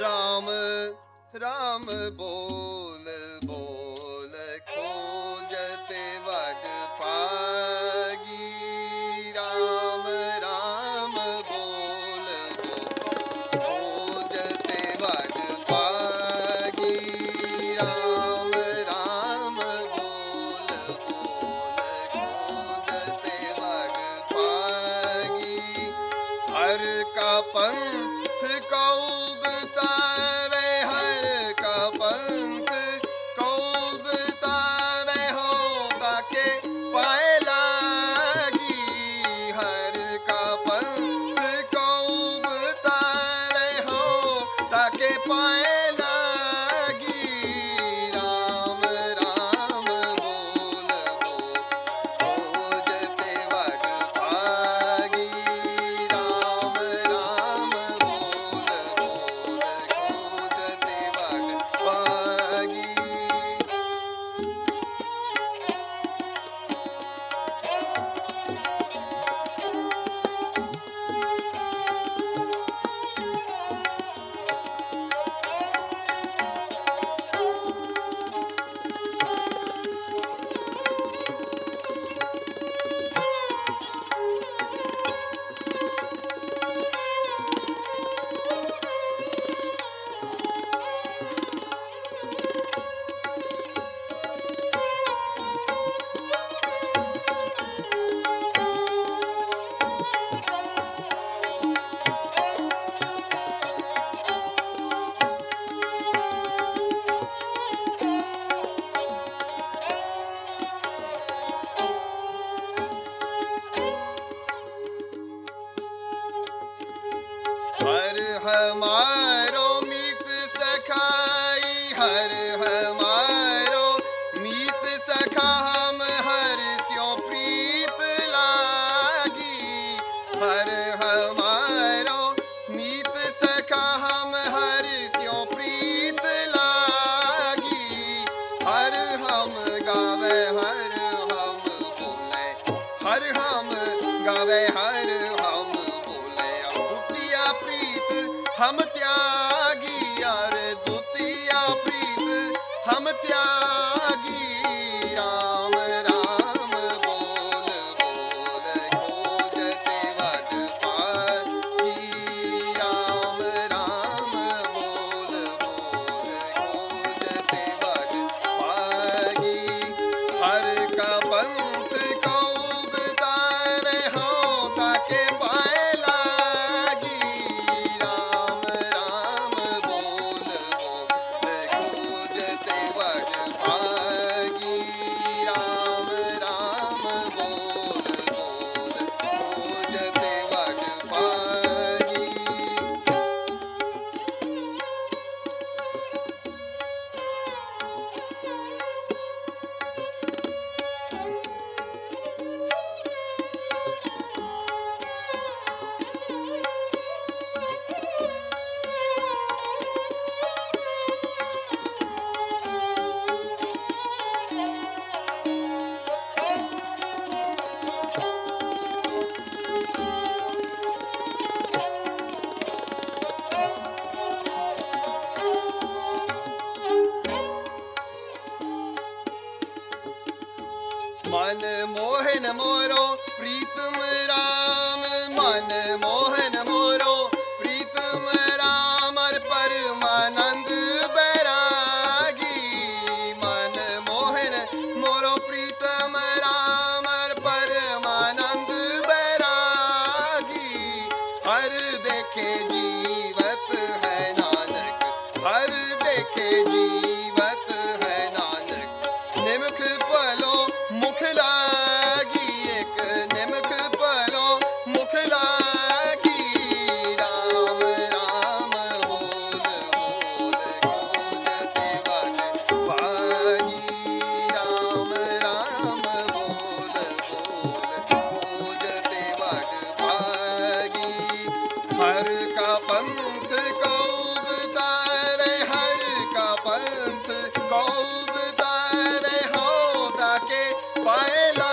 ਰਾਮ ਰਾਮ ਬੋਲ ਬੋਲ ਖੋਜਤੇ ਵਡ ਪਾਗੀ ਰਾਮ ਰਾਮ ਬੋਲ ਬੋਲ ਖੋਜਤੇ ਵਡ ਪਾਗੀ ਰਾਮ ਰਾਮ ਬੋਲ ਬੋਲ ਖੋਜਤੇ ਵਡ ਪਾਗੀ ਹਰ ਕਾ ਪੰਥ ਕਉ ਬਤਾਵੇ हमारो मीत सखाई हर हमारो मीत सखा हम हर स्यो प्रीत लागी हर हमारो मीत सखा हम हर स्यो प्रीत लागी हर हम गावे हर हम बोले हर हम गावे हर ਹਮ ਤਿਆਗੀ ਯਾਰ ਦੁਤੀਆ ਪ੍ਰੀਤ ਹਮ ਤਿਆਗੀ ਮਨ ਮੋਹਨ ਮੋਰੋ, ਪ੍ਰੀਤਮ ਰਾਮ। ਮਨ ਮੋਹਨ ਮੋਰੋ, ਪ੍ਰੀਤਮ ਰਾਮ। ਅਰ ਪਰਮਾਨੰਦ ਬੈਰਾਗੀ। ਮਨ ਮੋਹਨ ਮੋਰੋ, ਪ੍ਰੀਤਮ ਰਾਮ। ਅਰ ਪਰਮਾਨੰਦ ਹਰ ਦੇਖੇ ਜੀ i baila.